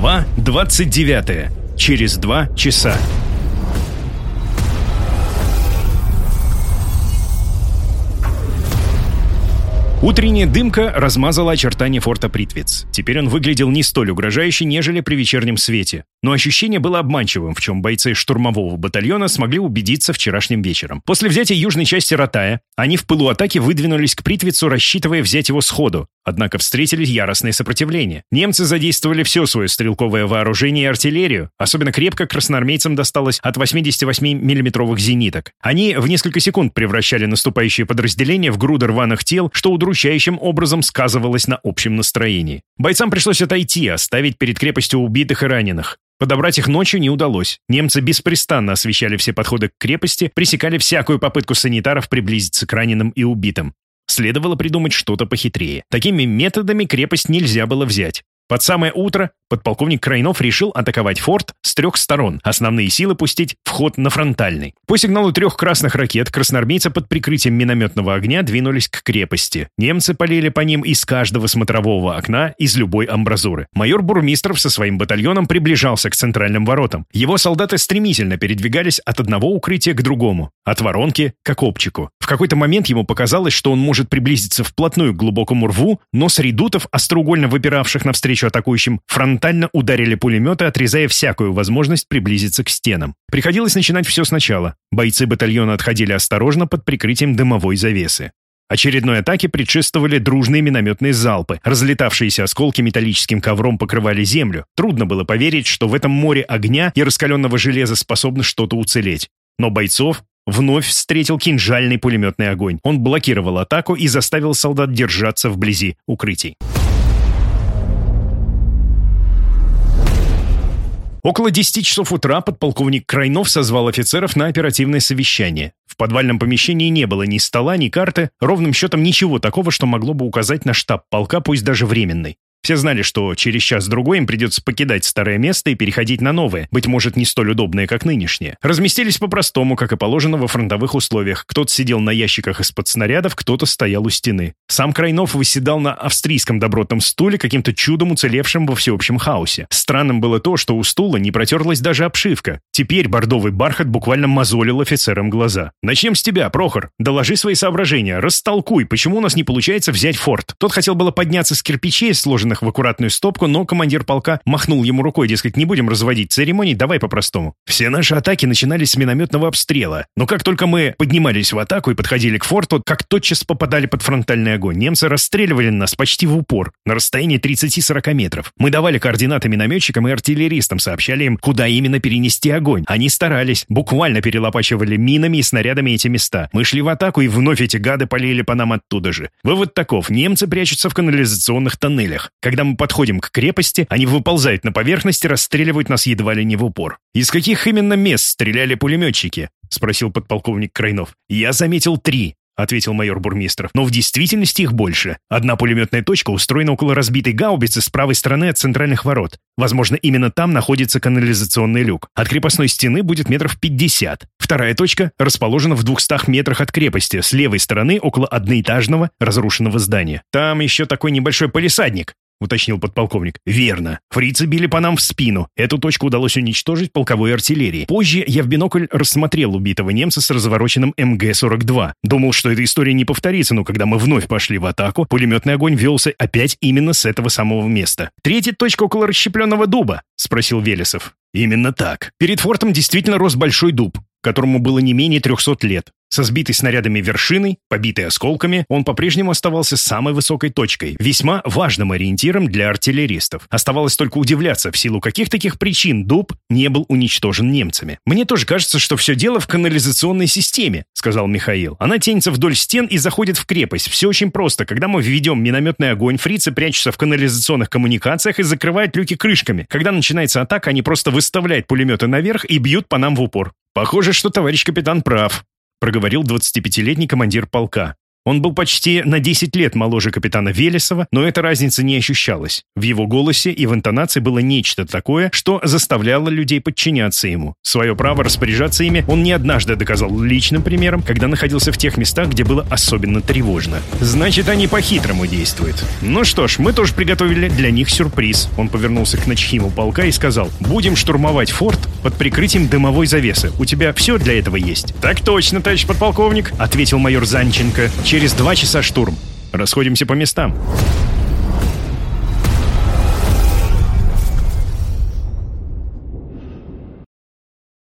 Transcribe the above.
Глава 29. Через два часа. Утренняя дымка размазала очертания форта Притвиц. Теперь он выглядел не столь угрожающе, нежели при вечернем свете. Но ощущение было обманчивым, в чем бойцы штурмового батальона смогли убедиться вчерашним вечером. После взятия южной части Ратая, они в пылу атаки выдвинулись к Притвицу, рассчитывая взять его сходу. Однако встретили яростное сопротивление. Немцы задействовали все свое стрелковое вооружение и артиллерию. Особенно крепко красноармейцам досталось от 88 миллиметровых зениток. Они в несколько секунд превращали наступающие подразделения в груды рваных тел, что удручающим образом сказывалось на общем настроении. Бойцам пришлось отойти, оставить перед крепостью убитых и раненых. Подобрать их ночью не удалось. Немцы беспрестанно освещали все подходы к крепости, пресекали всякую попытку санитаров приблизиться к раненым и убитым. Следовало придумать что-то похитрее. Такими методами крепость нельзя было взять. Под самое утро подполковник Крайнов решил атаковать форт с трех сторон, основные силы пустить в ход на фронтальный. По сигналу трех красных ракет красноармейцы под прикрытием минометного огня двинулись к крепости. Немцы полили по ним из каждого смотрового окна, из любой амбразуры. Майор Бурмистров со своим батальоном приближался к центральным воротам. Его солдаты стремительно передвигались от одного укрытия к другому, от воронки к окопчику. В какой-то момент ему показалось, что он может приблизиться вплотную к глубокому рву, но с редутов, остроугольно выпиравших навстречу навстречу атакующим, фронтально ударили пулеметы, отрезая всякую возможность приблизиться к стенам. Приходилось начинать все сначала. Бойцы батальона отходили осторожно под прикрытием дымовой завесы. Очередной атаке предшествовали дружные минометные залпы. Разлетавшиеся осколки металлическим ковром покрывали землю. Трудно было поверить, что в этом море огня и раскаленного железа способно что-то уцелеть. Но бойцов вновь встретил кинжальный пулеметный огонь. Он блокировал атаку и заставил солдат держаться вблизи укрытий. Около 10 часов утра подполковник Крайнов созвал офицеров на оперативное совещание. В подвальном помещении не было ни стола, ни карты, ровным счетом ничего такого, что могло бы указать на штаб полка, пусть даже временный. Все знали, что через час-другой им придется покидать старое место и переходить на новое, быть может, не столь удобное, как нынешнее. Разместились по-простому, как и положено во фронтовых условиях. Кто-то сидел на ящиках из-под снарядов, кто-то стоял у стены. Сам Крайнов выседал на австрийском добротном стуле, каким-то чудом уцелевшем во всеобщем хаосе. Странным было то, что у стула не протерлась даже обшивка. Теперь бордовый бархат буквально мозолил офицерам глаза. «Начнем с тебя, Прохор. Доложи свои соображения. Растолкуй, почему у нас не получается взять форт». Тот хотел было подняться с кирпичей, сложенных сложенных в аккуратную стопку, но командир полка махнул ему рукой, дескать, не будем разводить церемоний, давай по-простому. Все наши атаки начинались с минометного обстрела, но как только мы поднимались в атаку и подходили к форту, как тотчас попадали под фронтальный огонь. Немцы расстреливали нас почти в упор, на расстоянии 30-40 метров. Мы давали координаты минометчикам и артиллеристам, сообщали им, куда именно перенести огонь. Они старались, буквально перелопачивали минами и снарядами эти места. Мы шли в атаку, и вновь эти гады полили по нам оттуда же. Вывод таков, немцы прячутся в канализационных тоннелях. Когда мы подходим к крепости, они выползают на поверхность и расстреливают нас едва ли не в упор. Из каких именно мест стреляли пулеметчики? — спросил подполковник Крайнов. «Я заметил три. — ответил майор Бурмистров. «Но в действительности их больше. Одна пулеметная точка устроена около разбитой гаубицы с правой стороны от центральных ворот. Возможно, именно там находится канализационный люк. От крепостной стены будет метров 50. Вторая точка расположена в 200 метрах от крепости, с левой стороны около одноэтажного разрушенного здания. Там еще такой небольшой полисадник. — уточнил подполковник. «Верно. Фрицы били по нам в спину. Эту точку удалось уничтожить полковой артиллерией. Позже я в бинокль рассмотрел убитого немца с развороченным МГ-42. Думал, что эта история не повторится, но когда мы вновь пошли в атаку, пулеметный огонь велся опять именно с этого самого места. Третья точка около расщепленного дуба?» — спросил Велесов. «Именно так. Перед фортом действительно рос большой дуб, которому было не менее 300 лет. Со сбитой снарядами вершиной, побитой осколками, он по-прежнему оставался самой высокой точкой, весьма важным ориентиром для артиллеристов. Оставалось только удивляться, в силу каких таких причин дуб не был уничтожен немцами. «Мне тоже кажется, что все дело в канализационной системе», — сказал Михаил. «Она тянется вдоль стен и заходит в крепость. Все очень просто. Когда мы введем минометный огонь, фрицы прячутся в канализационных коммуникациях и закрывают люки крышками. Когда начинается атака, они просто выставляют пулеметы наверх и бьют по нам в упор. Похоже, что товарищ капитан прав проговорил 25-летний командир полка. Он был почти на 10 лет моложе капитана Велесова, но эта разница не ощущалась. В его голосе и в интонации было нечто такое, что заставляло людей подчиняться ему. Свое право распоряжаться ими он не однажды доказал личным примером, когда находился в тех местах, где было особенно тревожно. Значит, они по-хитрому действуют. Ну что ж, мы тоже приготовили для них сюрприз. Он повернулся к начхиму полка и сказал, будем штурмовать форт под прикрытием дымовой завесы. У тебя все для этого есть? Так точно, товарищ подполковник, ответил майор Занченко. Через два часа штурм. Расходимся по местам.